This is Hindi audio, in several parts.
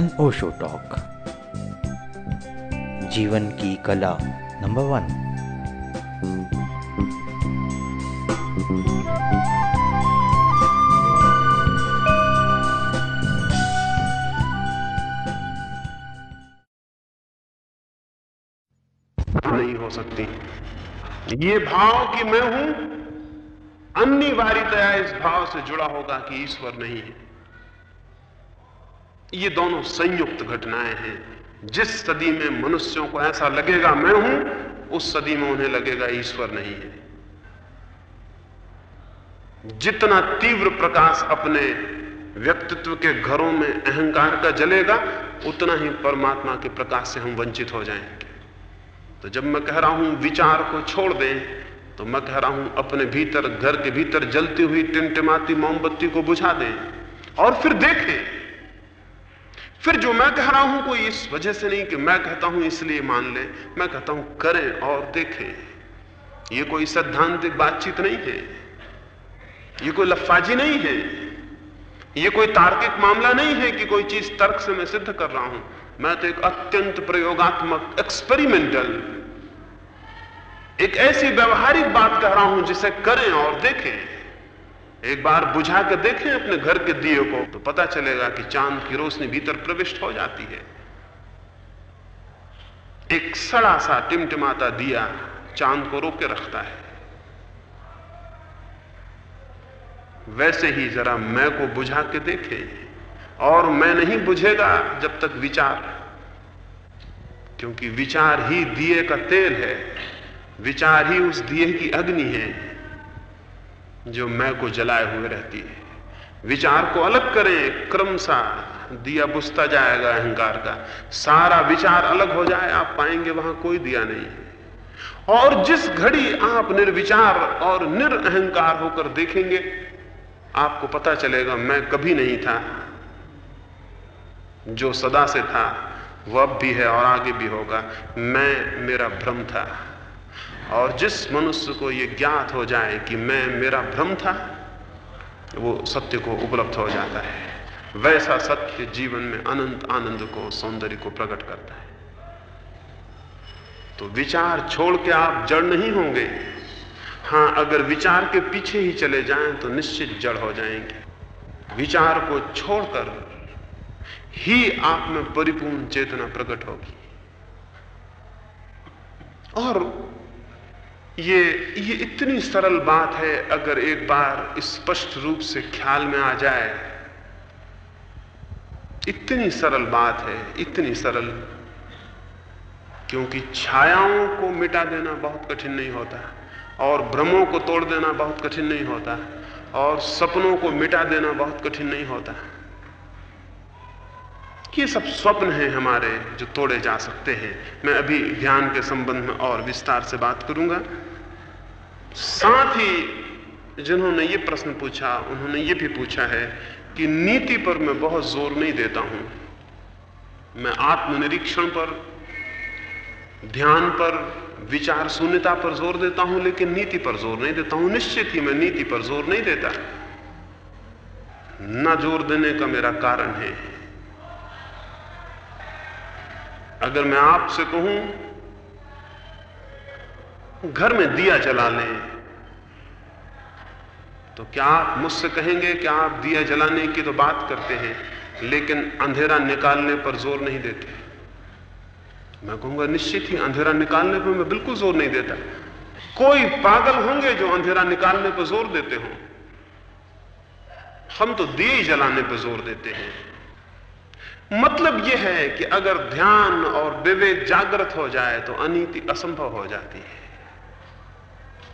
N Osho talk. जीवन की कला नंबर वन। नहीं हो सकती। ये भाव कि मैं हूँ अनिवार्यतया इस भाव से जुड़ा होगा कि ईश्वर नहीं है। ये दोनों संयुक्त घटनाएँ हैं। जिस सदी में मनुष्यों को ऐसा लगेगा मैं हूँ, उस सदी में उन्हें लगेगा ईश्वर नहीं है। जितना तीव्र प्रकाश अपने व्यक्तित्व के घरों में अहंकार का जलेगा, उतना ही परमात्मा के प्रकाश से हम वंचित हो जाएँगे। तो जब मैं कह रहा हूँ विचार को छोड़ दें तो मैं कह रहा हूँ अपने भीतर, घर के भीतर जलती हुई टिमटिमाती मोमबत्ती को बुझा दें और फिर देखें फिर जो मैं कह रहा हूँ कोई इस वजह से नहीं कि मैं कहता हूँ इसलिए मान ले, मैं कहता हूँ करें और देखें। ये कोई सैद्धांतिक बातचीत नहीं है। ये कोई लफाजी नहीं है। ये कोई तार्किक मामला नहीं है कि कोई चीज़ तर्क से मैं सिद्ध कर रहा हूँ। मैं तो एक अत्यंत प्रयोगात्मक एक्सपेरिमेंटल एक ऐसी व्यवहारिक बात कह रहा हूँ जिसे करें और देखें। एक बार बुझा के देखें अपने घर के दिए को तो पता चलेगा कि चाँद की रोशनी भीतर प्रविष्ट हो जाती है। एक सड़ा सा टिमटिमाता दिया चाँद को रोके रखता है। वैसे ही जरा मैं को बुझा के देखे, और मैं नहीं बुझेगा जब तक विचार। क्योंकि विचार ही दिए का तेल है, विचार ही उस दिए की अग्नि है। जो मैं को जलाए हुए रहती है। विचार को अलग करें, क्रम सा। दिया बुझता जाएगा अहंकार का। सारा विचार अलग हो जाए, आप पाएँगे वहाँ कोई दिया नहीं और जिस घड़ी आप निर्विचार और निरअहकार होकर देखेंगे, आपको पता चलेगा, मैं कभी नहीं था। जो सदा से था, वह अब भी है और आगे भी होगा। मैं, मेरा भ्रम था। और जिस मनुष्य को यह ज्ञात हो जाए कि मैं, मेरा भ्रम था, वो सत्य को उपलब्ध हो जाता है। वैसा सत्य जीवन में अनंत आनंद को, सौंदर्य को प्रकट करता है। तो विचार छोड़ के आप जड़ नहीं होंगे। हाँ, अगर विचार के पीछे ही चले जाएँ तो निश्चित जड़ हो जाएँगे। विचार को छोड़कर ही आप में परिपूर्ण चेतना प्रकट होगी। और ये ये इतनी सरल बात है, अगर एक बार स्पष्ट रूप से ख्याल में आ जाए। इतनी सरल बात है, इतनी सरल। क्योंकि छायाओं को मिटा देना बहुत कठिन नहीं होता, और भ्रमों को तोड़ देना बहुत कठिन नहीं होता, और सपनों को मिटा देना बहुत कठिन नहीं होता। ये सब स्वप्न हैं हमारे जो तोड़े जा सकते हैं। मैं अभी ध्यान के संबंध में और विस्तार से बात करूँगा। साथ ही जिन्होंने ये प्रश्न पूछा, उन्होंने ये भी पूछा है कि नीति पर मैं बहुत ज़ोर नहीं देता हूँ। मैं आत्मनिरीक्षण पर, ध्यान पर, विचार शून्यता पर ज़ोर देता हूँ, लेकिन नीति पर ज़ोर नहीं देता हूँ। निश्चित ही मैं नीति पर ज़ोर नहीं देता। न ज़ोर देने का मेरा कारण है। अगर मैं आपसे कहूँ घर में दिया जला लें। तो क्या आप मुझसे कहेंगे कि आप दिया जलाने की तो बात करते हैं, लेकिन अंधेरा निकालने पर ज़ोर नहीं देते? मैं कहूँगा, निश्चित ही अंधेरा निकालने पर मैं बिल्कुल ज़ोर नहीं देता। कोई पागल होंगे जो अंधेरा निकालने पर ज़ोर देते हो। हम तो दिए जलाने पर ज़ोर देते हैं। मतलब यह है कि अगर ध्यान और विवेक जागृत हो जाए तो अनीति असंभव हो जाती है।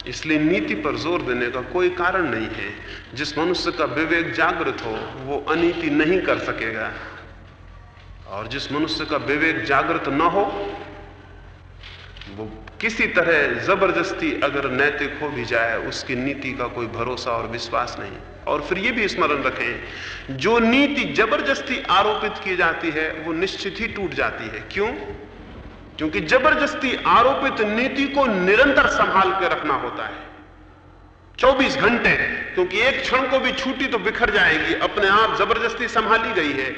इसलिए नीति पर ज़ोर देने का कोई कारण नहीं है। जिस मनुष्य का विवेक जागृत हो, वो अनीति नहीं कर सकेगा। और जिस मनुष्य का विवेक जागृत न हो, वो किसी तरह ज़बरदस्ती अगर नैतिक हो भी जाए, उसकी नीति का कोई भरोसा और विश्वास नहीं। और फिर ये भी स्मरण रखें, जो नीति ज़बरदस्ती आरोपित की जाती है, वो निश्चित ही टूट जाती है। क्यों? क्योंकि ज़बरदस्ती आरोपित नीति को निरंतर संभाल के रखना होता है। 24 घंटे, क्योंकि एक क्षण को भी छूटी तो बिखर जाएगी, अपने आप ज़बरदस्ती संभाली गई है।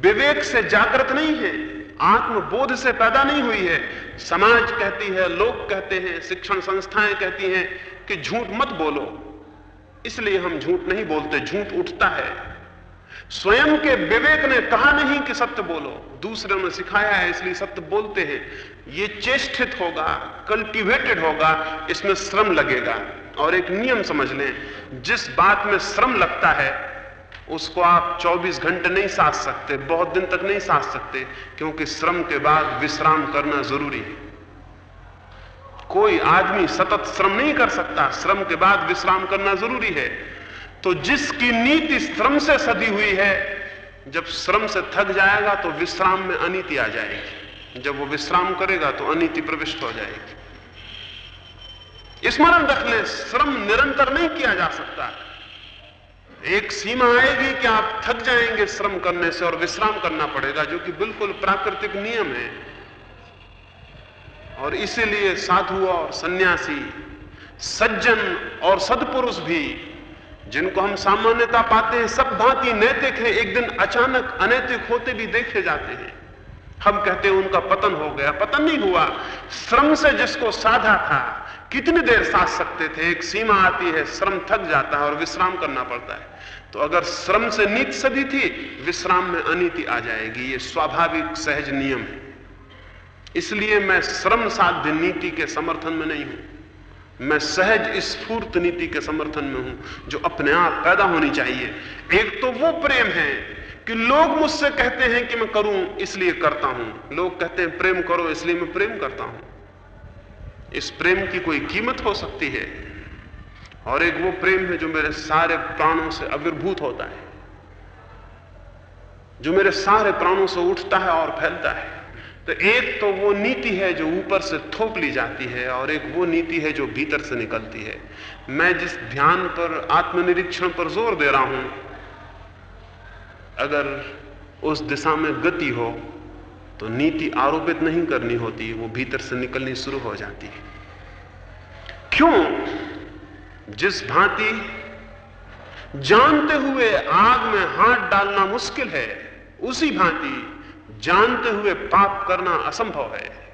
विवेक से जागृत नहीं है, आत्मबोध से पैदा नहीं हुई है। समाज कहती है, लोग कहते हैं, शिक्षण संस्थाएँ कहती हैं कि झूठ मत बोलो। इसलिए हम झूठ नहीं बोलते, झूठ उठता है। स्वयं के विवेक ने कहा नहीं कि सत्य बोलो। दूसरे ने सिखाया है, इसलिए सत्य बोलते हैं। ये चेष्टित होगा कल्टीवेटेड होगा, इसमें श्रम लगेगा। और एक नियम समझ लें, जिस बात में श्रम लगता है, उसको आप 24 घंटे नहीं साथ सकते, बहुत दिन तक नहीं साथ सकते, क्योंकि श्रम के बाद विश्राम करना ज़रूरी है। कोई आदमी सतत श्रम नहीं कर सकता, श्रम के बाद विश्राम करना ज़रूरी है। तो जिसकी नीति श्रम से सदी हुई है, जब श्रम से थक जाएगा तो विश्राम में अनिति आ जाएगी। जब वो विश्राम करेगा तो अनिति प्रविष्ट हो जाएगी। स्मरण रख ले श्रम निरंतर नहीं किया जा सकता। एक सीमा आएगी कि आप थक जाएँगे श्रम करने से और विश्राम करना पड़ेगा, जो कि बिल्कुल प्राकृतिक नियम है। और इसीलिए साधु और सन्यासी, सज्जन और सदपुरुष भी जिनको हम सामान्यता पाते हैं, सब भांति नैतिक है, एक दिन अचानक अनैतिक होते भी देखे जाते हैं। हम कहते हैं, उनका पतन हो गया। पतन नहीं हुआ। श्रम से जिसको साधा था, कितनी देर साध सकते थे? एक सीमा आती है, श्रम थक जाता है और विश्राम करना पड़ता है। तो अगर श्रम से नीति सदी थी, विश्राम में अनिति आ जाएगी। ये स्वाभाविक, सहज नियम है। इसलिए मैं श्रम साध्य नीति के समर्थन में नहीं हूँ। मैं सहज स्फूर्त नीति के समर्थन में हूँ, जो अपने आप पैदा होनी चाहिए। एक तो वो प्रेम है कि लोग मुझसे कहते हैं कि मैं करूँ, इसलिए करता हूँ। लोग कहते हैं, प्रेम करो, इसलिए मैं प्रेम करता हूँ। इस प्रेम की कोई कीमत हो सकती है? और एक वो प्रेम है जो मेरे सारे प्राणों से आविर्भूत होता है, जो मेरे सारे प्राणों से उठता है और फैलता है। तो एक तो वो नीति है जो ऊपर से थोप ली जाती है और एक वो नीति है जो भीतर से निकलती है। मैं जिस ध्यान पर, आत्मनिरीक्षण पर ज़ोर दे रहा हूँ, अगर उस दिशा में गति हो तो नीति आरोपित नहीं करनी होती, वो भीतर से निकलनी शुरू हो जाती है। क्यों? जिस भांति जानते हुए आग में हाथ डालना मुश्किल है, उसी भांति जानते हुए पाप करना असंभव है।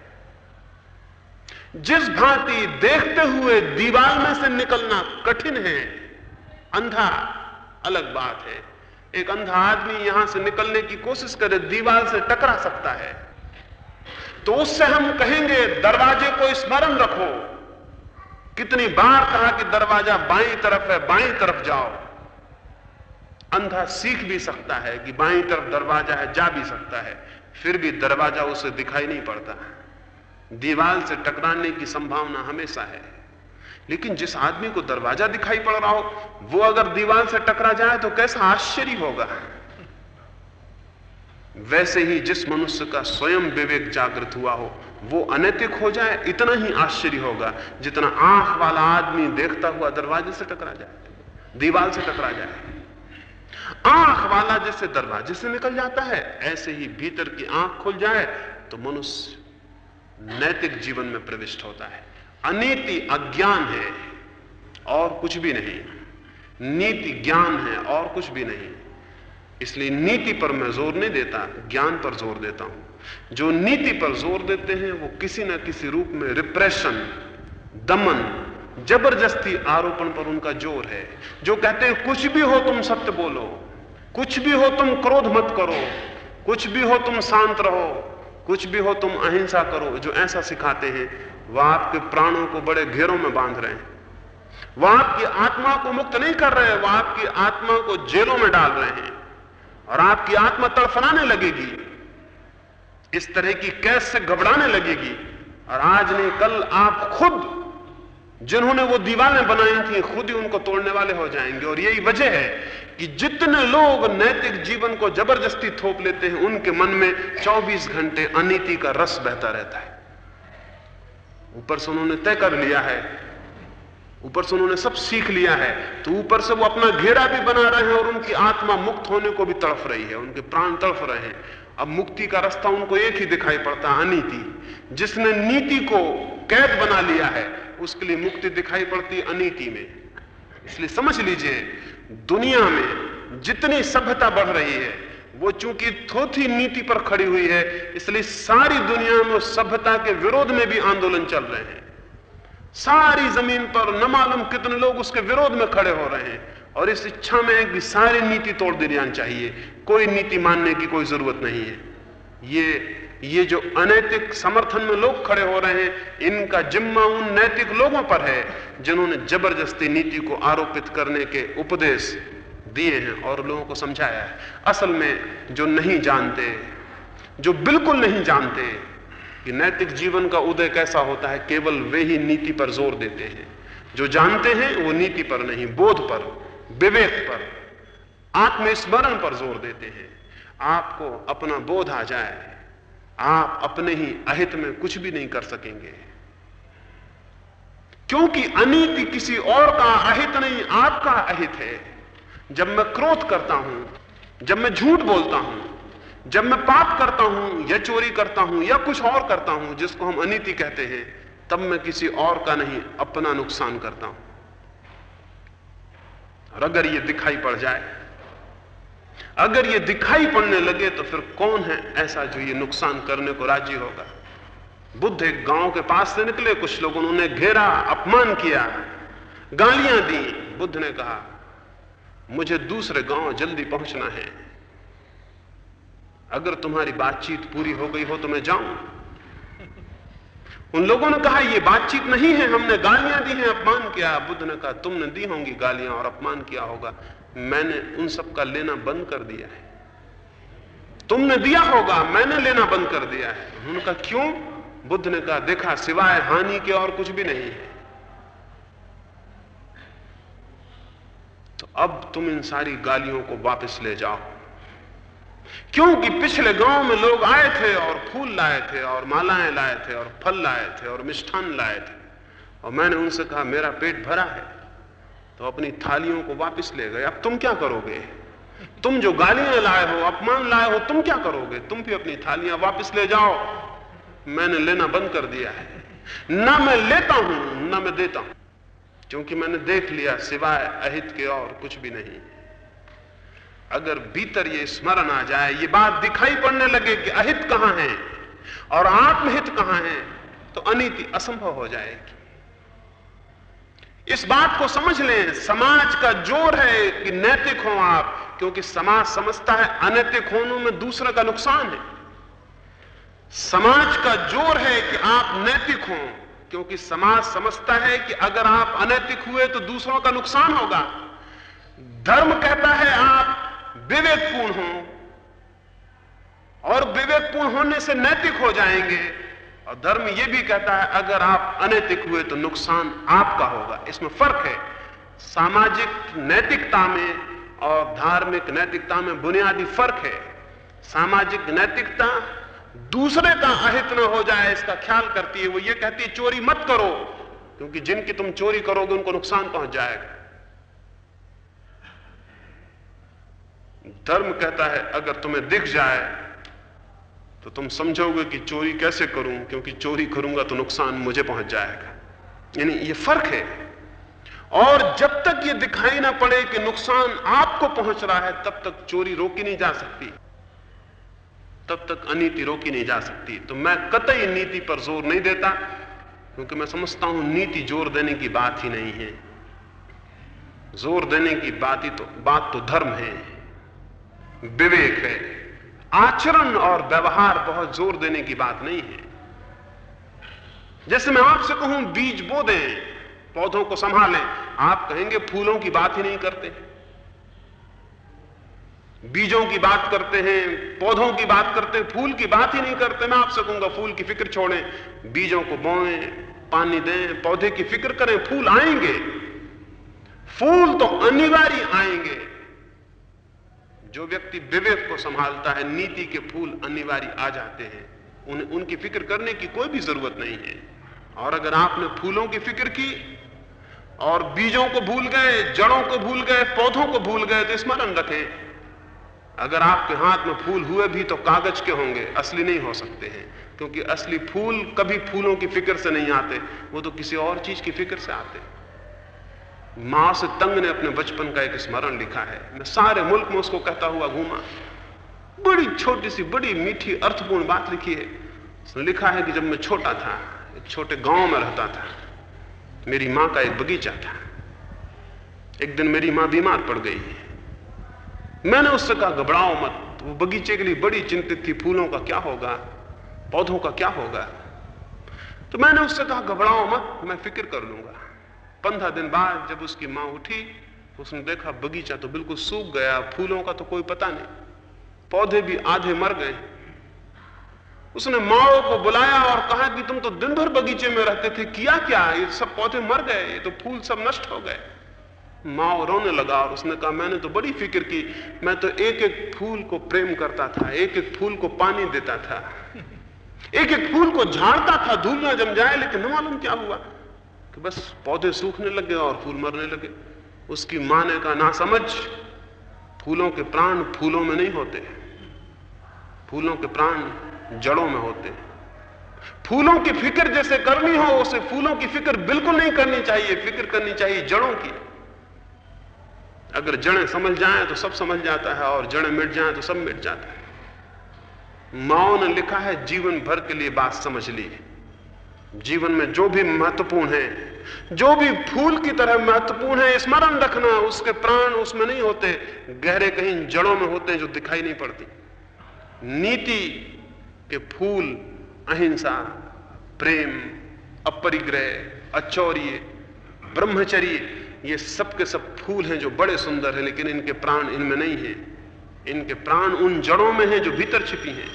जिस भांति देखते हुए दीवार में से निकलना कठिन है, अंधा अलग बात है। एक अंधा आदमी यहाँ से निकलने की कोशिश करे, दीवार से टकरा सकता है। तो उससे हम कहेंगे, दरवाजे को स्मरण रखो। कितनी बार कहा कि दरवाज़ा बाई तरफ़ है, बाई तरफ़ जाओ। अंधा सीख भी सकता है कि बाई तरफ़ दरवाज़ा है, जा भी सकता है। फिर भी दरवाज़ा उसे दिखाई नहीं पड़ता। दीवार से टकराने की संभावना हमेशा है। लेकिन जिस आदमी को दरवाज़ा दिखाई पड़ रहा हो, वो अगर दीवार से टकरा जाए तो कैसा आश्चर्य होगा। वैसे ही जिस मनुष्य का स्वयं विवेक जागृत हुआ हो, वो अनैतिक हो जाए, इतना ही आश्चर्य होगा जितना आँख वाला आदमी देखता हुआ दरवाजे से टकरा जाए दीवार से टकरा जाए। आँख वाला जैसे दरवाजे से निकल जाता है, ऐसे ही भीतर की आँख खुल जाए तो मनुष्य नैतिक जीवन में प्रविष्ट होता है। अनीति अज्ञान है, और कुछ भी नहीं। नीति ज्ञान है, और कुछ भी नहीं। इसलिए नीति पर मैं ज़ोर नहीं देता, ज्ञान पर ज़ोर देता हूँ। जो नीति पर ज़ोर देते हैं, वो किसी ना किसी रूप में रिप्रेशन दमन, ज़बरदस्ती आरोपण पर उनका ज़ोर है। जो कहते हैं, कुछ भी हो, तुम सत्य बोलो। कुछ भी हो तुम क्रोध मत करो। कुछ भी हो तुम शांत रहो। कुछ भी हो तुम अहिंसा करो, जो ऐसा सिखाते हैं। वह आपके प्राणों को बड़े घेरों में बाँध रहे हैं। वह आपकी आत्मा को मुक्त नहीं कर रहे, वह आपकी आत्मा को जेलों में डाल रहे हैं। और आपकी आत्मा तड़फड़ाने लगेगी। इस तरह की कैद से घबराने लगेगी। और आज नहीं, कल आप खुद जिन्होंने वो दीवारें बनाई थी, खुद ही उनको तोड़ने वाले हो जाएँगे। और यही वजह है कि जितने लोग नैतिक जीवन को ज़बरदस्ती थोप लेते हैं, उनके मन में 24 घंटे अनिति का रस बहता रहता है। ऊपर से उन्होंने तय कर लिया है, ऊपर से उन्होंने सब सीख लिया है तो ऊपर से वो अपना घेरा भी बना रहे हैं और उनकी आत्मा मुक्त होने को भी तड़फ रही है, उनके प्राण तड़फ रहे हैं। अब मुक्ति का रास्ता उनको एक ही दिखाई पड़ता है, अनिति। जिसने नीति को कैद बना लिया है उसके लिए मुक्ति दिखाई पड़ती अनीति में। इसलिए समझ लीजिए, दुनिया में जितनी सभ्यता बढ़ रही है, वो चूँकि थोथी नीति पर खड़ी हुई है, इसलिए सारी दुनिया में सभ्यता के विरोध में भी आंदोलन चल रहे हैं। सारी ज़मीन पर न मालूम कितने लोग उसके विरोध में खड़े हो रहे हैं, और इस इच्छा में कि सारी नीति तोड़ दी जानी चाहिए। कोई नीति मानने की कोई ज़रूरत नहीं है। ये ये जो अनैतिक समर्थन में लोग खड़े हो रहे हैं, इनका जिम्मा उन नैतिक लोगों पर है, जिन्होंने ज़बरदस्ती नीति को आरोपित करने के उपदेश दिए हैं और लोगों को समझाया है। असल में जो नहीं जानते, जो बिल्कुल नहीं जानते कि नैतिक जीवन का उदय कैसा होता है, केवल वे ही नीति पर ज़ोर देते हैं। जो जानते हैं, वो नीति पर नहीं, बोध पर, विवेक पर, आत्मस्मरण पर ज़ोर देते हैं। आपको अपना बोध आ जाए। आप अपने ही अहित में कुछ भी नहीं कर सकेंगे। क्योंकि अनीति किसी और का अहित नहीं, आपका अहित है। जब मैं क्रोध करता हूँ, जब मैं झूठ बोलता हूँ, जब मैं पाप करता हूँ, या चोरी करता हूँ, या कुछ और करता हूँ, जिसको हम अनीति कहते हैं, तब मैं किसी और का नहीं, अपना नुकसान करता हूँ। और अगर ये दिखाई पड़ जाए अगर ये दिखाई पड़ने लगे तो फिर कौन है ऐसा जो ये नुकसान करने को राज़ी होगा? बुद्ध एक गाँव के पास से निकले, कुछ लोगों ने घेरा, अपमान किया, गालियाँ दी। बुद्ध ने कहा, मुझे दूसरे गाँव जल्दी पहुँचना है। अगर तुम्हारी बातचीत पूरी हो गई हो तो मैं जाऊँ। उन लोगों ने कहा यह बातचीत नहीं है, हमने गालियाँ दी हैं, अपमान किया बुद्ध ने कहा, तुमने दी होंगी गालियाँ और अपमान किया होगा। मैंने उन सब का लेना बंद कर दिया है। तुमने दिया होगा, मैंने लेना बंद कर दिया है। उन्होंने कहा, क्यों? बुद्ध ने कहा, देखा, सिवाय हानि के और कुछ भी नहीं है। तो अब तुम इन सारी गालियों को वापस ले जाओ। क्योंकि पिछले गाँव में लोग आए थे और फूल लाए थे और मालाएँ लाए थे और फल लाए थे और मिष्ठान लाए थे। और मैंने उनसे कहा, मेरा पेट भरा है तो अपनी थालियों को वापस ले गए। अब तुम क्या करोगे? तुम जो गालियाँ लाए हो, अपमान लाए हो, तुम क्या करोगे? तुम भी अपनी थालियाँ वापस ले जाओ। मैंने लेना बंद कर दिया है। ना मैं लेता हूँ, ना मैं देता हूँ, क्योंकि मैंने देख लिया, सिवाय अहित के और कुछ भी नहीं अगर भीतर ये स्मरण आ जाए, ये बात दिखाई पड़ने लगे कि अहित कहाँ है और आत्महित कहाँ है तो अनिति असंभव हो जाएगी। इस बात को समझ लें, समाज का ज़ोर है कि नैतिक हो आप, क्योंकि समाज समझता है अनैतिक होने में दूसरे का नुकसान है। समाज का ज़ोर है कि आप नैतिक हों, क्योंकि समाज समझता है कि अगर आप अनैतिक हुए तो दूसरों का नुकसान होगा। धर्म कहता है आप विवेकपूर्ण हो और विवेकपूर्ण होने से नैतिक हो जाएँगे। और धर्म यह भी कहता है, अगर आप अनैतिक हुए तो नुकसान आपका होगा। इसमें फ़र्क है। सामाजिक नैतिकता में और धार्मिक नैतिकता में बुनियादी फ़र्क है। सामाजिक नैतिकता दूसरे का अहित न हो जाए, इसका ख्याल करती है। वो ये कहती है, चोरी मत करो, क्योंकि जिनकी तुम चोरी करोगे, उनको नुकसान पहुँच जाएगा। धर्म कहता है, अगर तुम्हें दिख जाए तो तुम समझोगे कि चोरी कैसे करूँ, क्योंकि चोरी करूँगा तो नुकसान मुझे पहुँच जाएगा। यानी ये फ़र्क है। और जब तक ये दिखाई ना पड़े कि नुकसान आपको पहुँच रहा है, तब तक चोरी रोकी नहीं जा सकती। तब तक अनीति रोकी नहीं जा सकती। तो मैं कतई नीति पर ज़ोर नहीं देता, क्योंकि मैं समझता हूँ नीति ज़ोर देने की बात ही नहीं है। ज़ोर देने की बात ही तो बात तो धर्म है। विवेक है। आचरण और व्यवहार बहुत ज़ोर देने की बात नहीं है। जैसे मैं आपसे कहूँ, बीज बो दें, पौधों को संभालें। आप कहेंगे, फूलों की बात ही नहीं करते। बीजों की बात करते हैं, पौधों की बात करते हैं, फूल की बात ही नहीं करते। मैं आपसे कहूँगा, फूल की फ़िक्र छोड़ें। बीजों को बोएँ, पानी दें, पौधे की फ़िक्र करें, फूल आएँगे। फूल तो अनिवार्य आएँगे। जो व्यक्ति विवेक को संभालता है नीति के फूल अनिवार्य आ जाते हैं उन, उनकी फ़िक्र करने की कोई भी ज़रूरत नहीं है। और अगर आपने फूलों की फ़िक्र की और बीजों को भूल गए जड़ों को भूल गए पौधों को भूल गए तो स्मरण रखें अगर आपके हाथ में फूल हुए भी तो कागज़ के होंगे असली नहीं हो सकते हैं क्योंकि असली फूल कभी फूलों की फ़िक्र से नहीं आते वो तो किसी और चीज़ की फ़िक्र से आते माँ से तंग ने अपने बचपन का एक स्मरण लिखा है। मैं सारे मुल्क में उसको कहता हुआ घूमा। बड़ी छोटी सी, बड़ी मीठी, अर्थपूर्ण बात लिखी है। उसने लिखा है कि जब मैं छोटा था, एक छोटे गाँव में रहता था, मेरी माँ का एक बगीचा था। एक दिन मेरी माँ बीमार पड़ गई। मैंने उससे कहा, घबराओ मत, वो बगीचे के लिए बड़ी चिंतित थी, फूलों का क्या होगा, पौधों का क्या होगा? तो मैंने उससे कहा, घबराओ मत, मैं फ़िक्र कर लूँगा। पंद्रह दिन बाद जब उसकी माँ उठी, उसने देखा बगीचा तो बिल्कुल सूख गया, फूलों का तो कोई पता नहीं। पौधे भी आधे मर गए। उसने माओ को बुलाया और कहा कि तुम तो दिन भर बगीचे में रहते थे, किया क्या? ये सब पौधे मर गए, ये तो फूल सब नष्ट हो गए। माओ रोने लगा और उसने कहा, मैंने तो बड़ी फ़िक्र की, मैं तो एक एक फूल को प्रेम करता था एक एक फूल को पानी देता था। एक एक फूल को झाड़ता था, धूल ना जम जाए, लेकिन मालूम क्या हुआ। कि बस पौधे सूखने लगे और फूल मरने लगे। उसकी माँ ने कहा ना समझ फूलों के प्राण फूलों में नहीं होते फूलों के प्राण जड़ों में होते फूलों की फ़िक्र जैसे करनी हो, उसे फूलों की फ़िक्र बिल्कुल नहीं करनी चाहिए। फ़िक्र करनी चाहिए जड़ों की। अगर जड़ें समझ जाएँ तो सब समझ जाता है और जड़ें मिट जाएँ तो सब मिट जाता है। माओ ने लिखा है, जीवन भर के लिए बात समझ ली जीवन में जो भी महत्वपूर्ण है, जो भी फूल की तरह महत्वपूर्ण है, स्मरण रखना, उसके प्राण उसमें नहीं होते, गहरे कहीं जड़ों में होते हैं जो दिखाई नहीं पड़ती। नीति के फूल, अहिंसा, प्रेम, अपरिग्रह, अचौर्य, ब्रह्मचर्य, ये सब के सब फूल हैं जो बड़े सुंदर हैं, लेकिन इनके प्राण इनमें नहीं है। इनके प्राण उन जड़ों में हैं जो भीतर छिपी हैं।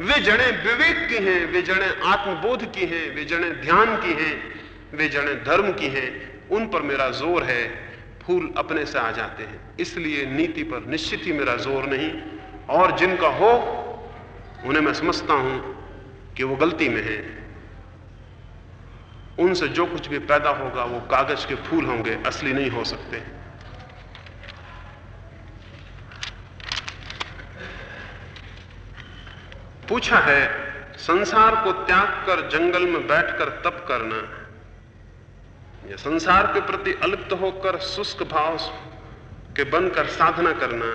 वे जड़ें विवेक की हैं वे जड़ें आत्मबोध की हैं वे जड़ें ध्यान की हैं वे जड़ें धर्म की हैं। उन पर मेरा ज़ोर है, फूल अपने से आ जाते हैं। इसलिए नीति पर निश्चित ही मेरा ज़ोर नहीं। और जिनका हो, उन्हें मैं समझता हूँ कि वो गलती में है। उनसे जो कुछ भी पैदा होगा, वो कागज़ के फूल होंगे, असली नहीं हो सकते। पूछा है, संसार को त्याग कर जंगल में बैठकर तप करना। या संसार के प्रति अलिप्त होकर शुष्क भाव के बनकर साधना करना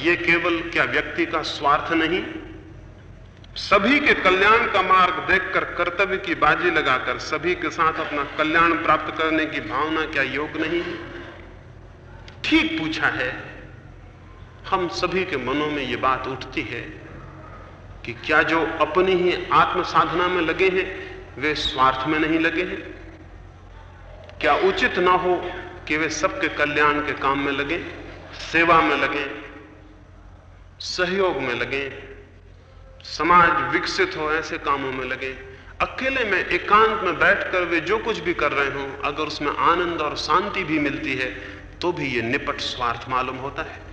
यह केवल क्या व्यक्ति का स्वार्थ नहीं? सभी के कल्याण का मार्ग देखकर कर्तव्य की बाजी लगाकर सभी के साथ अपना कल्याण प्राप्त करने की भावना क्या योग नहीं? है ठीक पूछा है, हम सभी के मनों में यह बात उठती है। कि क्या जो अपनी ही आत्म साधना में लगे हैं, वे स्वार्थ में नहीं लगे हैं? क्या उचित ना हो कि वे सबके कल्याण के काम में लगे, सेवा में लगे, सहयोग में लगे, समाज विकसित हो ऐसे कामों में लगे? अकेले में, एकांत में बैठकर वे जो कुछ भी कर रहे हो, अगर उसमें आनंद और शांति भी मिलती है तो भी ये निपट स्वार्थ मालूम होता है।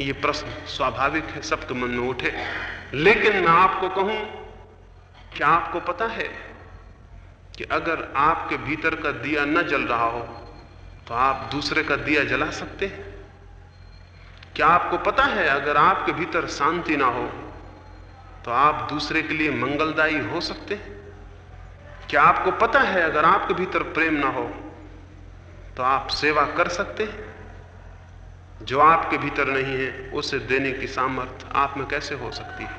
ये प्रश्न स्वाभाविक है सबके मन में उठे। लेकिन मैं आपको कहूँ क्या आपको पता है कि अगर आपके भीतर का दिया न जल रहा हो तो आप दूसरे का दिया जला सकते हैं। क्या आपको पता है, अगर आपके भीतर शांति ना हो तो आप दूसरे के लिए मंगलदायी हो सकते हैं? क्या आपको पता है, अगर आपके भीतर प्रेम ना हो तो आप सेवा कर सकते हैं? जो आपके भीतर नहीं है, उसे देने की सामर्थ्य आप में कैसे हो सकती है?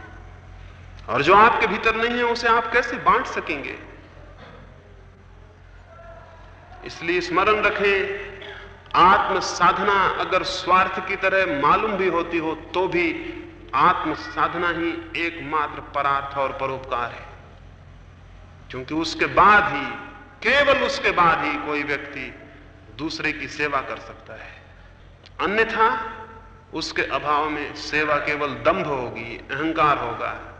और जो आपके भीतर नहीं है, उसे आप कैसे बांट सकेंगे? इसलिए स्मरण रखें आत्म साधना अगर स्वार्थ की तरह मालूम भी होती हो तो भी आत्म साधना ही एकमात्र परार्थ और परोपकार है। क्योंकि उसके बाद ही, केवल उसके बाद ही कोई व्यक्ति दूसरे की सेवा कर सकता है। अन्यथा उसके अभाव में सेवा केवल दंभ होगी, अहंकार होगा।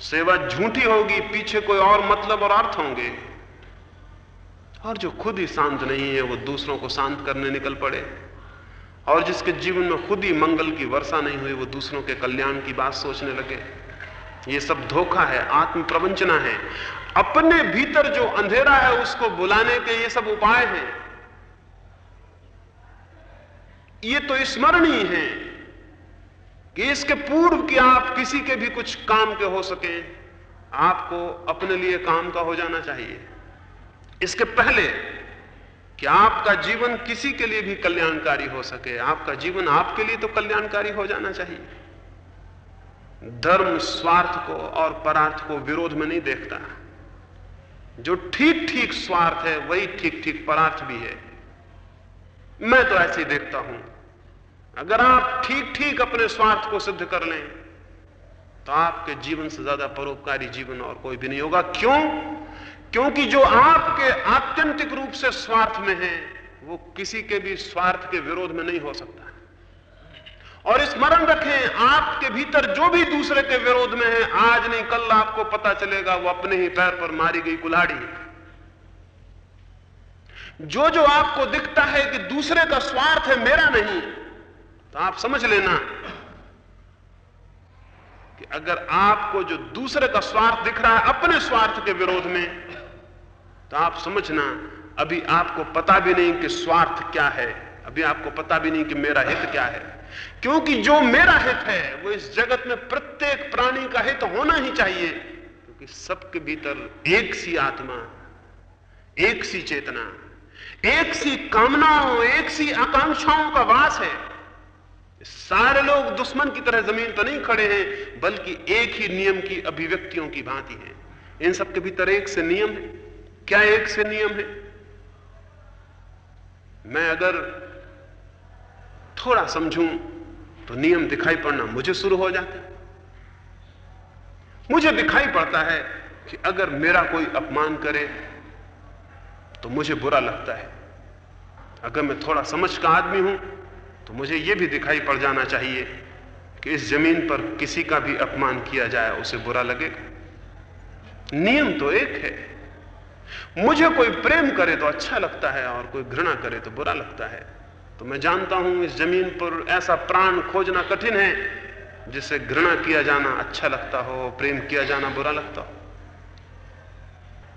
सेवा झूठी होगी, पीछे कोई और मतलब और अर्थ होंगे। और जो खुद ही शांत नहीं है, वो दूसरों को शांत करने निकल पड़े। और जिसके जीवन में खुद ही मंगल की वर्षा नहीं हुई, वो दूसरों के कल्याण की बात सोचने लगे। ये सब धोखा है आत्म प्रवंचना है। अपने भीतर जो अंधेरा है, उसको बुलाने के ये सब उपाय हैं। ये तो स्मरणीय है कि इसके पूर्व कि आप किसी के भी कुछ काम के हो सके, आपको अपने लिए काम का हो जाना चाहिए। इसके पहले कि आपका जीवन किसी के लिए भी कल्याणकारी हो सके, आपका जीवन आपके लिए तो कल्याणकारी हो जाना चाहिए। धर्म स्वार्थ को और परार्थ को विरोध में नहीं देखता। जो ठीक ठीक स्वार्थ है, वही ठीक ठीक परार्थ भी है। मैं तो ऐसे ही देखता हूँ। अगर आप ठीक ठीक अपने स्वार्थ को सिद्ध कर लें तो आपके जीवन से ज़्यादा परोपकारी जीवन और कोई भी नहीं होगा। क्यों? क्योंकि जो आपके आत्यंतिक रूप से स्वार्थ में है, वो किसी के भी स्वार्थ के विरोध में नहीं हो सकता। और स्मरण रखें, आपके भीतर जो भी दूसरे के विरोध में है, आज नहीं, कल आपको पता चलेगा, वो अपने ही पैर पर मारी गई कुल्हाड़ी। है जो जो आपको दिखता है कि दूसरे का स्वार्थ है, मेरा नहीं तो आप समझ लेना कि अगर आपको जो दूसरे का स्वार्थ दिख रहा है, अपने स्वार्थ के विरोध में तो आप समझना, अभी आपको पता भी नहीं कि स्वार्थ क्या है, अभी आपको पता भी नहीं कि मेरा हित क्या है। क्योंकि जो मेरा हित है, वो इस जगत में प्रत्येक प्राणी का हित होना ही चाहिए, क्योंकि सबके भीतर एक सी आत्मा, एक सी चेतना एक सी कामनाओं, एक सी आकांक्षाओं का वास है। सारे लोग दुश्मन की तरह ज़मीन पर नहीं खड़े हैं, बल्कि एक ही नियम की अभिव्यक्तियों की भांति है। इन सबके भीतर एक से नियम है। क्या एक से नियम है? मैं अगर थोड़ा समझूं तो नियम दिखाई पड़ना मुझे शुरू हो जाता है। मुझे दिखाई पड़ता है कि अगर मेरा कोई अपमान करे तो मुझे बुरा लगता है। अगर मैं थोड़ा समझ का आदमी हूँ तो मुझे यह भी दिखाई पड़ जाना चाहिए कि इस ज़मीन पर किसी का भी अपमान किया जाए, उसे बुरा लगेगा। नियम तो एक है। मुझे कोई प्रेम करे तो अच्छा लगता है और कोई घृणा करे तो बुरा लगता है। तो मैं जानता हूँ इस ज़मीन पर ऐसा प्राण खोजना कठिन है जिसे घृणा किया जाना अच्छा लगता हो, प्रेम किया जाना बुरा लगता हो।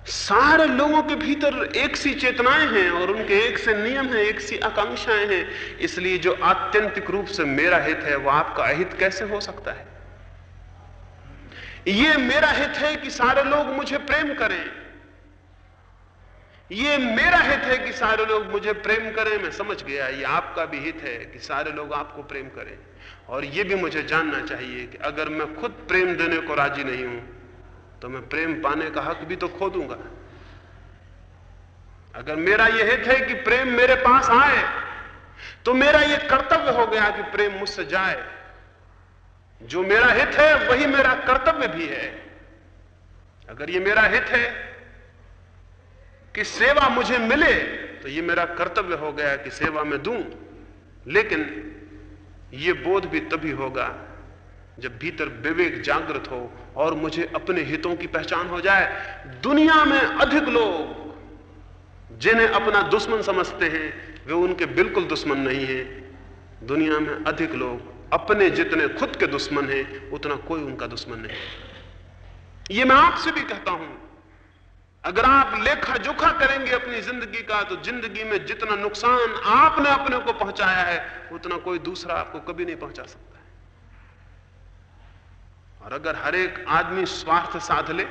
सारे लोगों के भीतर एक सी चेतनाएँ हैं और उनके एक से नियम हैं, एक सी आकांक्षाएँ हैं। इसलिए जो आत्यंतिक रूप से मेरा हित है वह आपका अहित कैसे हो सकता है? यह मेरा हित है कि सारे लोग मुझे प्रेम करें। यह मेरा हित है कि सारे लोग मुझे प्रेम करें। मैं समझ गया, ये आपका भी हित है कि सारे लोग आपको प्रेम करें। और यह भी मुझे जानना चाहिए कि अगर मैं खुद प्रेम देने को राज़ी नहीं हूँ तो मैं प्रेम पाने का हक भी तो खो दूँगा अगर मेरा यह हित है कि प्रेम मेरे पास आए तो मेरा यह कर्तव्य हो गया कि प्रेम मुझसे जाए। जो मेरा हित है, वही मेरा कर्तव्य भी है। अगर यह मेरा हित है कि सेवा मुझे मिले तो यह मेरा कर्तव्य हो गया कि सेवा में दूँ। लेकिन यह बोध भी तभी होगा जब भीतर विवेक जागृत हो और मुझे अपने हितों की पहचान हो जाए। दुनिया में अधिक लोग जिन्हें अपना दुश्मन समझते हैं, वे उनके बिल्कुल दुश्मन नहीं है। दुनिया में अधिक लोग अपने जितने खुद के दुश्मन हैं, उतना कोई उनका दुश्मन नहीं। ये मैं आपसे भी कहता हूँ, अगर आप लेखा जोखा करेंगे अपनी ज़िंदगी का तो ज़िंदगी में जितना नुकसान आपने अपने को पहुँचाया है, उतना कोई दूसरा आपको कभी नहीं पहुँचा सकता। और अगर हर एक आदमी स्वार्थ साध ले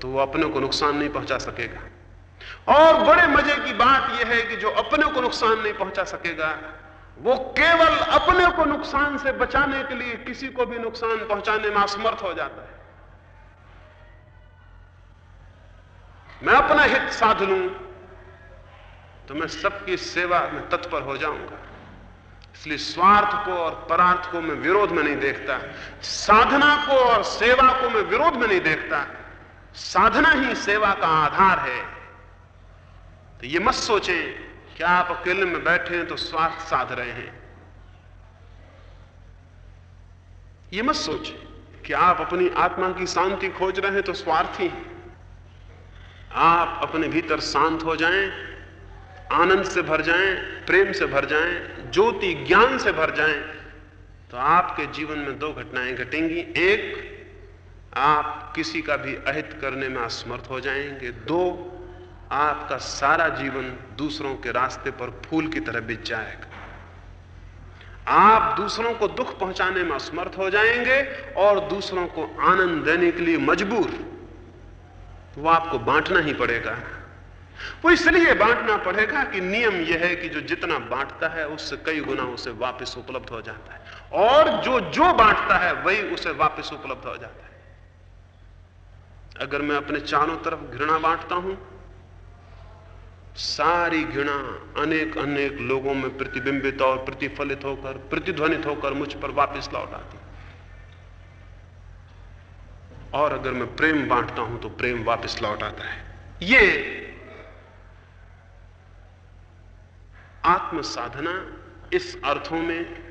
तो वो अपने को नुकसान नहीं पहुँचा सकेगा। और बड़े मज़े की बात यह है कि जो अपने को नुकसान नहीं पहुँचा सकेगा, वो केवल अपने को नुकसान से बचाने के लिए किसी को भी नुकसान पहुँचाने में असमर्थ हो जाता है। मैं अपना हित साध लूँ तो मैं सबकी सेवा में तत्पर हो जाऊँगा। इसलिए स्वार्थ को और परार्थ को मैं विरोध में नहीं देखता। साधना को और सेवा को मैं विरोध में नहीं देखता। साधना ही सेवा का आधार है। तो ये मत सोचें कि आप अकेले में बैठे हैं तो स्वार्थ साध रहे हैं। ये मत सोचें कि आप अपनी आत्मा की शांति खोज रहे हैं तो स्वार्थी आप अपने भीतर शांत हो जाएँ, आनंद से भर जाएँ, प्रेम से भर जाएँ ज्योति ज्ञान से भर जाएँ तो आपके जीवन में दो घटनाएँ घटेंगी। एक, आप किसी का भी अहित करने में असमर्थ हो जाएँगे। दो, आपका सारा जीवन दूसरों के रास्ते पर फूल की तरह बिछ जाएगा। आप दूसरों को दुख पहुँचाने में असमर्थ हो जाएँगे और दूसरों को आनंद देने के लिए मजबूर। वो आपको बांटना ही पड़ेगा। वो इसलिए बांटना पड़ेगा कि नियम यह है कि जो जितना बांटता है, उससे कई गुना उसे वापस उपलब्ध हो जाता है। और जो जो बांटता है, वही उसे वापस उपलब्ध हो जाता है। अगर मैं अपने चारों तरफ़ घृणा बांटता हूँ, सारी घृणा अनेक अनेक लोगों में प्रतिबिंबित और प्रतिफलित होकर, प्रतिध्वनित होकर मुझ पर वापस लौट आती और अगर मैं प्रेम बांटता हूँ तो प्रेम वापस लौट आता है। ये आत्म साधना इस अर्थों में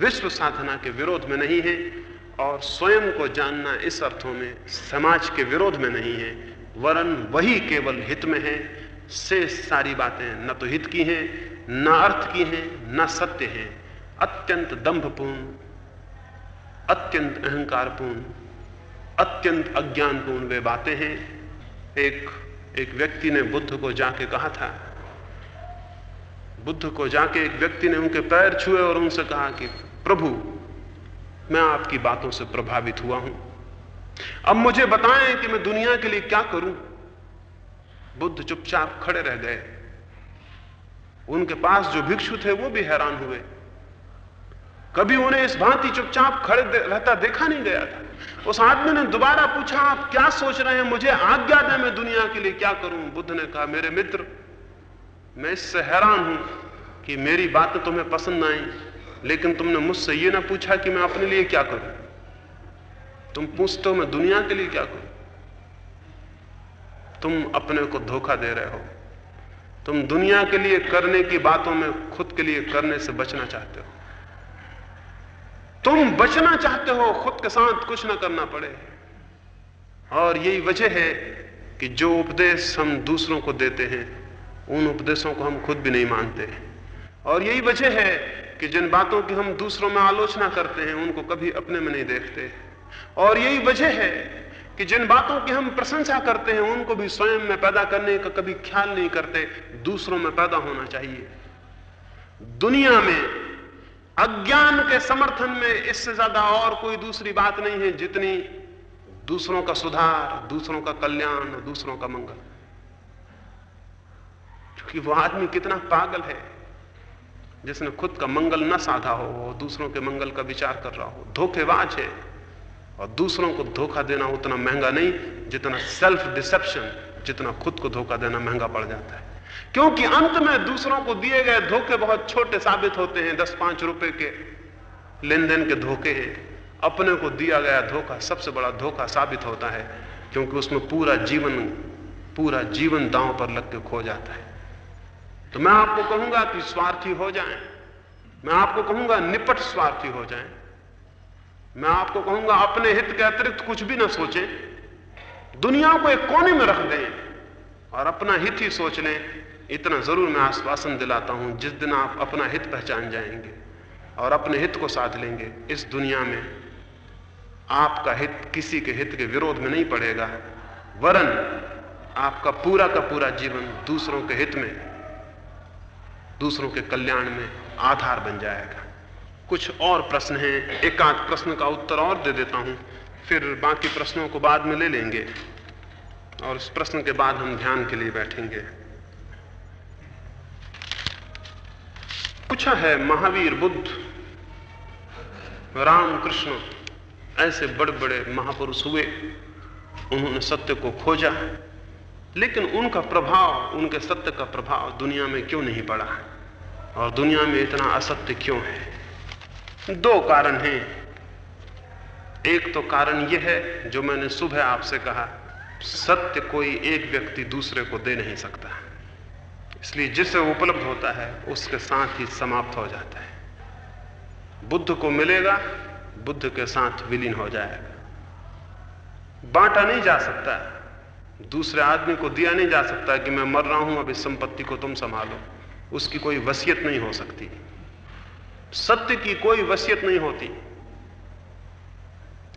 विश्व साधना के विरोध में नहीं है और स्वयं को जानना इस अर्थों में समाज के विरोध में नहीं है। वरन वही केवल हित में है। से सारी बातें न तो हित की हैं, न अर्थ की हैं, न सत्य हैं। अत्यंत दंभपूर्ण, अत्यंत अहंकारपूर्ण, अत्यंत अज्ञानपूर्ण वे बातें हैं। एक एक व्यक्ति ने बुद्ध को जाके कहा था बुद्ध को जाके एक व्यक्ति ने उनके पैर छुए और उनसे कहा कि, प्रभु, मैं आपकी बातों से प्रभावित हुआ हूँ। अब मुझे बताएँ कि मैं दुनिया के लिए क्या करूँ? बुद्ध चुपचाप खड़े रह गए। उनके पास जो भिक्षु थे, वो भी हैरान हुए। कभी उन्हें इस भांति चुपचाप खड़े रहता देखा नहीं गया था। उस आदमी ने दोबारा पूछा, आप क्या सोच रहे हैं? मुझे आज्ञा दें मैं दुनिया के लिए क्या करूँ? बुद्ध ने कहा, मेरे मित्र मैं इससे हैरान हूँ कि मेरी बातें तुम्हें पसंद आई। लेकिन तुमने मुझसे यह ना पूछा कि मैं अपने लिए क्या करूँ। तुम पूछते हो मैं दुनिया के लिए क्या करूँ। तुम अपने को धोखा दे रहे हो। तुम दुनिया के लिए करने की बातों में खुद के लिए करने से बचना चाहते हो। तुम बचना चाहते हो, खुद के साथ कुछ ना करना पड़े। और यही वजह है कि जो उपदेश हम दूसरों को देते हैं उन उपदेशों को हम खुद भी नहीं मानते और यही वजह है कि जिन बातों की हम दूसरों में आलोचना करते हैं, उनको कभी अपने में नहीं देखते। और यही वजह है कि जिन बातों की हम प्रशंसा करते हैं, उनको भी स्वयं में पैदा करने का कभी ख्याल नहीं करते। दूसरों में पैदा होना चाहिए। दुनिया में अज्ञान के समर्थन में इससे ज़्यादा और कोई दूसरी बात नहीं है जितनी दूसरों का सुधार, दूसरों का कल्याण, दूसरों का मंगल। क्योंकि वो आदमी कितना पागल है। जिसने खुद का मंगल न साधा हो, वो दूसरों के मंगल का विचार कर रहा हो। धोखेबाज है। और दूसरों को धोखा देना उतना महँगा नहीं, जितना सेल्फ डिसेप्शन जितना खुद को धोखा देना महँगा पड़ जाता है। क्योंकि अंत में दूसरों को दिए गए धोखे बहुत छोटे साबित होते हैं दस पाँच रुपए के लेन देन के धोखे हैं। अपने को दिया गया धोखा सबसे बड़ा धोखा साबित होता है, क्योंकि उसमें पूरा जीवन पूरा जीवन दांव पर लग के खो जाता है। तो मैं आपको कहूँगा कि स्वार्थी हो जाएँ। मैं आपको कहूँगा निपट स्वार्थी हो जाएँ। मैं आपको कहूँगा अपने हित के अतिरिक्त कुछ भी ना सोचें। दुनिया को एक कोने में रख दें और अपना हित ही सोच लें इतना ज़रूर मैं आश्वासन दिलाता हूँ, जिस दिन आप अपना हित पहचान जाएँगे और अपने हित को साध लेंगे। इस दुनिया में आपका हित किसी के हित के विरोध में नहीं पड़ेगा। वरन आपका पूरा का पूरा जीवन दूसरों के हित में दूसरों के कल्याण में आधार बन जाएगा। कुछ और प्रश्न हैं। एक आध प्रश्न का उत्तर और दे देता हूँ। फिर बाकी प्रश्नों को बाद में ले लेंगे। और उस प्रश्न के बाद हम ध्यान के लिए बैठेंगे। पूछा है, महावीर बुद्ध राम कृष्ण ऐसे बड़े बड़े महापुरुष हुए, उन्होंने सत्य को खोजा। लेकिन उनका प्रभाव, उनके सत्य का प्रभाव दुनिया में क्यों नहीं पड़ा है? और दुनिया में इतना असत्य क्यों है? दो कारण हैं। एक तो कारण यह है, जो मैंने सुबह आपसे कहा, सत्य कोई एक व्यक्ति दूसरे को दे नहीं सकता। इसलिए जिसे उपलब्ध होता है, उसके साथ ही समाप्त हो जाता है। बुद्ध को मिलेगा, बुद्ध के साथ विलीन हो जाएगा। बांटा नहीं जा सकता। दूसरे आदमी को दिया नहीं जा सकता कि मैं मर रहा हूँ, अब इस संपत्ति को तुम संभालो। उसकी कोई वसीयत नहीं हो सकती। सत्य की कोई वसीयत नहीं होती।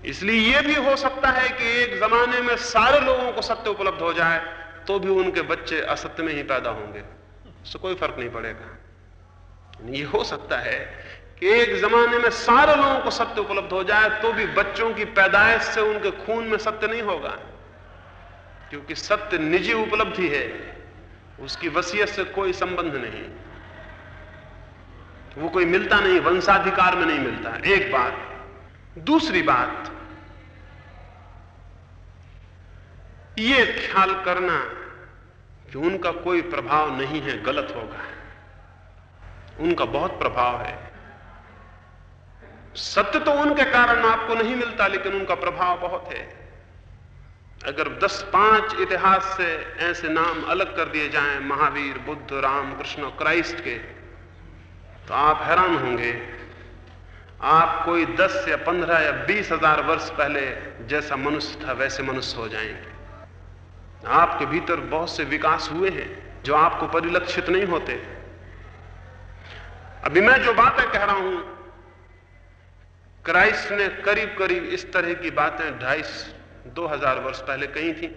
इसलिए यह भी हो सकता है कि एक जमाने में सारे लोगों को सत्य उपलब्ध हो जाए तो भी उनके बच्चे असत्य में ही पैदा होंगे। उससे कोई फ़र्क नहीं पड़ेगा। यह हो सकता है कि एक जमाने में सारे लोगों को सत्य उपलब्ध हो जाए तो भी बच्चों की पैदाइश से उनके खून में सत्य नहीं होगा। क्योंकि सत्य निजी उपलब्धि है, उसकी वसीयत से कोई संबंध नहीं। वो कोई मिलता नहीं, वंशाधिकार में नहीं मिलता। एक बात। दूसरी बात। ये ख्याल करना कि उनका कोई प्रभाव नहीं है, गलत होगा। उनका बहुत प्रभाव है। सत्य तो उनके कारण आपको नहीं मिलता, लेकिन उनका प्रभाव बहुत है। अगर दस पाँच इतिहास से ऐसे नाम अलग कर दिए जाएँ महावीर, बुद्ध, राम, कृष्ण क्राइस्ट के तो आप हैरान होंगे। आप कोई दस या पंद्रह या बीस हज़ार वर्ष पहले जैसा मनुष्य था, वैसे मनुष्य हो जाएँगे। आपके भीतर बहुत से विकास हुए हैं जो आपको परिलक्षित नहीं होते। अभी मैं जो बातें कह रहा हूँ, क्राइस्ट ने करीब करीब इस तरह की बातें ढाई दो हज़ार वर्ष पहले कही थी।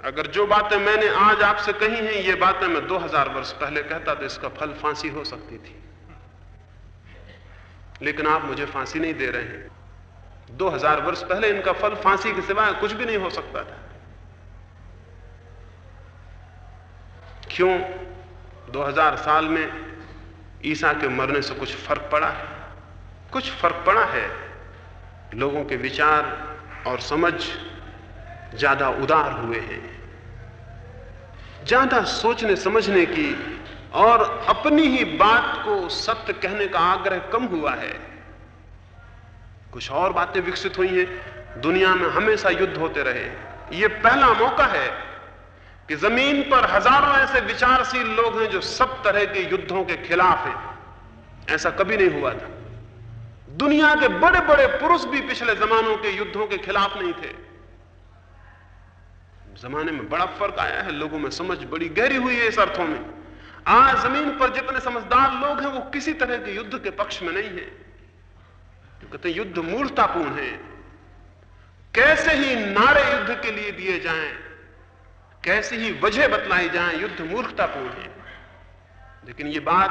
अगर जो बातें मैंने आज आपसे कही हैं, ये बातें मैं दो हज़ार वर्ष पहले कहता तो इसका फल फांसी हो सकती थी। लेकिन आप मुझे फांसी नहीं दे रहे हैं। दो हज़ार वर्ष पहले इनका फल फांसी के सिवाय कुछ भी नहीं हो सकता था। क्यों? 2000 साल में ईसा के मरने से कुछ फ़र्क पड़ा है? कुछ फ़र्क पड़ा है। लोगों के विचार और समझ ज़्यादा उदार हुए हैं। ज़्यादा सोचने, समझने की और अपनी ही बात को सत्य कहने का आग्रह कम हुआ है। कुछ और बातें विकसित हुई हैं। दुनिया में हमेशा युद्ध होते रहे। यह पहला मौका है कि ज़मीन पर हज़ारों ऐसे विचारशील लोग हैं जो सब तरह के युद्धों के खिलाफ हैं। ऐसा कभी नहीं हुआ था। दुनिया के बड़े बड़े पुरुष भी पिछले जमानों के युद्धों के खिलाफ नहीं थे। जमाने में बड़ा फ़र्क आया है, लोगों में समझ बड़ी गहरी हुई है इस अर्थों में। आज ज़मीन पर जितने समझदार लोग हैं, वो किसी तरह के युद्ध के पक्ष में नहीं है। कहते युद्ध मूर्तापूर्ण है। कैसे ही नारे युद्ध के लिए दिए जाएँ, कैसे ही वजह बतलाई जाएँ, युद्ध मूर्खतापूर्ण है। लेकिन ये बात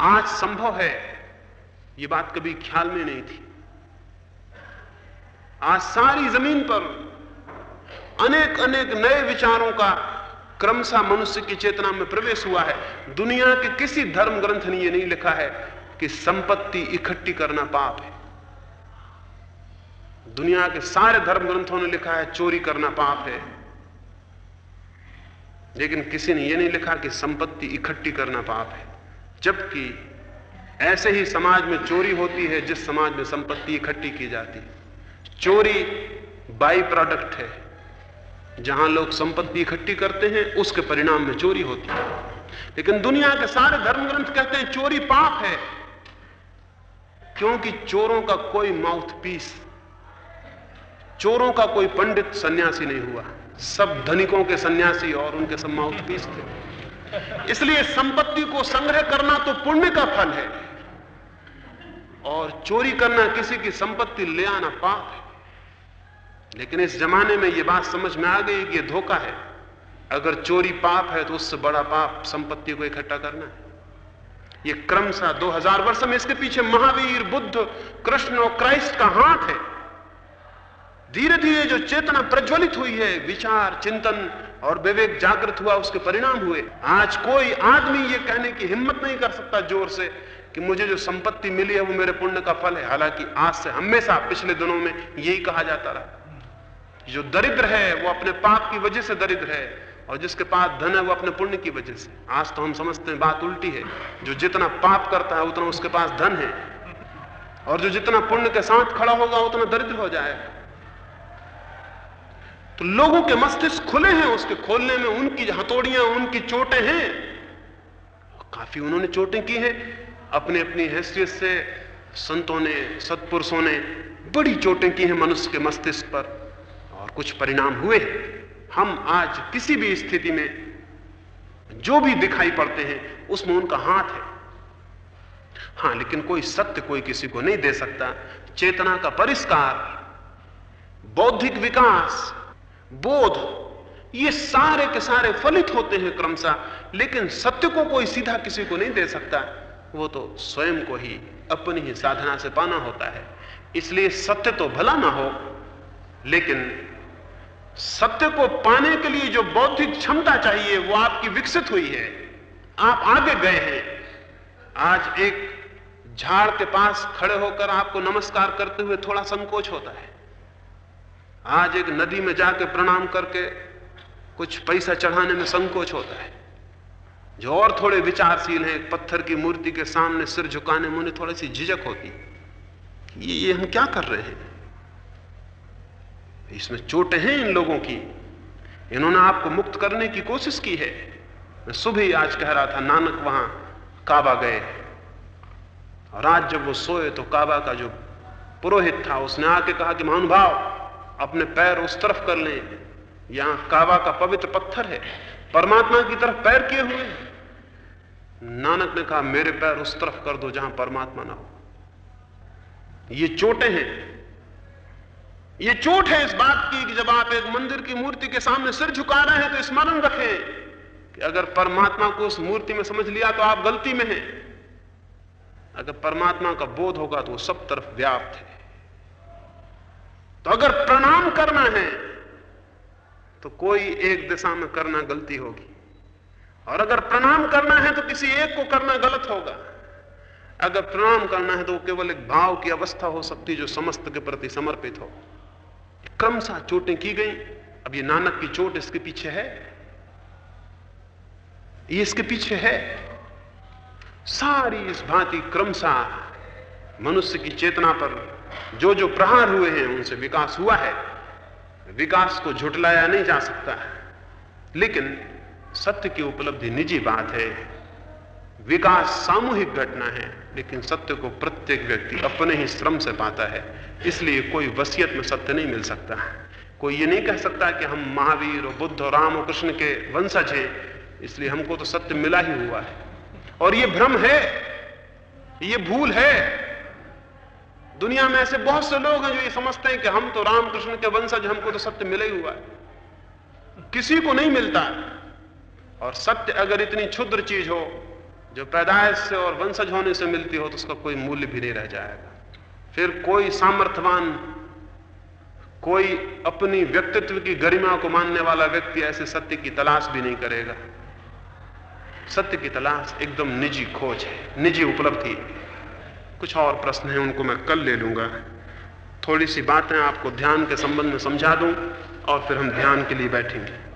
आज संभव है। ये बात कभी ख्याल में नहीं थी। आज सारी ज़मीन पर अनेक अनेक नए विचारों का क्रमशः मनुष्य की चेतना में प्रवेश हुआ है। दुनिया के किसी धर्म ग्रंथ ने यह नहीं लिखा है कि संपत्ति इकट्ठी करना पाप है। दुनिया के सारे धर्म ग्रंथों ने लिखा है, चोरी करना पाप है। लेकिन किसी ने यह नहीं लिखा कि संपत्ति इकट्ठी करना पाप है, जबकि ऐसे ही समाज में चोरी होती है, जिस समाज में संपत्ति इकट्ठी की जाती है। चोरी बाई प्रोडक्ट है। जहाँ लोग संपत्ति इकट्ठी करते हैं, उसके परिणाम में चोरी होती है। लेकिन दुनिया के सारे धर्म ग्रंथ कहते हैं, चोरी पाप है। क्योंकि चोरों का कोई माउथ पीस चोरों का कोई पंडित सन्यासी नहीं हुआ। सब धनिकों के सन्यासी और उनके सब माउथ पीस थे। इसलिए संपत्ति को संग्रह करना तो पुण्य का फल है। और चोरी करना किसी की संपत्ति ले आना पाप है। लेकिन इस जमाने में यह बात समझ में आ गई कि यह धोखा है। अगर चोरी पाप है तो उससे बड़ा पाप संपत्ति को इकट्ठा करना है। यह क्रमशः 2000 वर्ष में इसके पीछे महावीर, बुद्ध, कृष्ण और क्राइस्ट का हाथ है। धीरे धीरे जो चेतना प्रज्वलित हुई है, विचार, चिंतन और विवेक जागृत हुआ, उसके परिणाम हुए। आज कोई आदमी ये कहने की हिम्मत नहीं कर सकता ज़ोर से कि मुझे जो संपत्ति मिली है, वो मेरे पुण्य का फल है। हालाँकि आज से हमेशा पिछले दिनों में यही कहा जाता रहा। जो दरिद्र है, वो अपने पाप की वजह से दरिद्र है और जिसके पास धन है, वो अपने पुण्य की वजह से। आज तो हम समझते हैं बात उल्टी है। जो जितना पाप करता है, उतना उसके पास धन है। और जो जितना पुण्य के साथ खड़ा होगा, उतना दरिद्र हो जाएगा। तो लोगों के मस्तिष्क खुले हैं, उसके खोलने में उनकी हथौड़ियाँ, उनकी चोटें हैं। काफ़ी उन्होंने चोटें की हैं। अपने अपनी हैसियत से संतों ने, सत्पुरुषों ने बड़ी चोटें की हैं मनुष्य के मस्तिष्क पर, और कुछ परिणाम हुए हम आज किसी भी स्थिति में जो भी दिखाई पड़ते हैं, उसमें उनका हाथ है। हाँ, लेकिन कोई सत्य कोई किसी को नहीं दे सकता। चेतना का परिष्कार, बौद्धिक विकास बोध, ये सारे के सारे फलित होते हैं क्रमशः, लेकिन सत्य को कोई सीधा किसी को नहीं दे सकता। वो तो स्वयं को ही अपनी ही साधना से पाना होता है। इसलिए सत्य तो भला ना हो, लेकिन सत्य को पाने के लिए जो बौद्धिक क्षमता चाहिए, वो आपकी विकसित हुई है। आप आगे गए हैं। आज एक झाड़ के पास खड़े होकर आपको नमस्कार करते हुए थोड़ा संकोच होता है। आज एक नदी में जाके प्रणाम करके कुछ पैसा चढ़ाने में संकोच होता है। जो और थोड़े विचारशील हैं पत्थर की मूर्ति के सामने सिर झुकाने में उन्हें थोड़ी सी झिझक होती ये ये हम क्या कर रहे हैं? इसमें चोटें हैं इन लोगों की। इन्होंने आपको मुक्त करने की कोशिश की है। मैं सुबह ही आज कह रहा था, नानक वहाँ काबा गए और आज जब वो सोए तो काबा का जो पुरोहित था, उसने आके कहा कि, महानुभाव अपने पैर उस तरफ़ कर लें। यहाँ काबा का पवित्र पत्थर है। परमात्मा की तरफ़ पैर किए हुए नानक ने कहा, मेरे पैर उस तरफ़ कर दो जहाँ परमात्मा ना हो। ये चोटें हैं। ये चोट है इस बात की कि जब आप एक मंदिर की मूर्ति के सामने सिर झुका रहे हैं तो स्मरण रखें कि अगर परमात्मा को उस मूर्ति में समझ लिया तो आप गलती में हैं। अगर परमात्मा का बोध होगा तो वो सब तरफ़ व्याप्त है। तो अगर प्रणाम करना है तो कोई एक दिशा में करना गलती होगी। और अगर प्रणाम करना है तो किसी एक को करना गलत होगा। अगर प्रणाम करना है तो केवल एक भाव की अवस्था हो सकती जो समस्त के प्रति समर्पित हो। क्रमशः चोटें की गई। अब ये नानक की चोट इसके पीछे है। ये इसके पीछे है। सारी इस भांति क्रमशः मनुष्य की चेतना पर जो जो प्रहार हुए हैं, उनसे विकास हुआ है। विकास को झुटलाया नहीं जा सकता। लेकिन सत्य की उपलब्धि निजी बात है। विकास सामूहिक घटना है, लेकिन सत्य को प्रत्येक व्यक्ति अपने ही श्रम से पाता है। इसलिए कोई वसीयत में सत्य नहीं मिल सकता। कोई ये नहीं कह सकता कि हम महावीर और बुद्ध और राम और कृष्ण के वंशज हैं। इसलिए हमको तो सत्य मिला ही हुआ है। और ये भ्रम है, ये भूल है। दुनिया में ऐसे बहुत से लोग हैं जो ये समझते हैं कि हम तो रामकृष्ण के वंशज, हमको तो सत्य मिले हुआ है। किसी को नहीं मिलता और सत्य अगर इतनी क्षुद्र चीज़ हो, जो पैदाइश से और वंशज होने से मिलती हो तो उसका कोई मूल्य भी नहीं रह जाएगा। फिर कोई सामर्थ्यवान, कोई अपनी व्यक्तित्व की गरिमा को मानने वाला व्यक्ति ऐसे सत्य की तलाश भी नहीं करेगा। सत्य की तलाश एकदम निजी खोज है, निजी उपलब्धि कुछ और प्रश्न हैं, उनको मैं कल ले लूँगा। थोड़ी सी बातें आपको ध्यान के संबंध में समझा दूँ और फिर हम ध्यान के लिए बैठेंगे।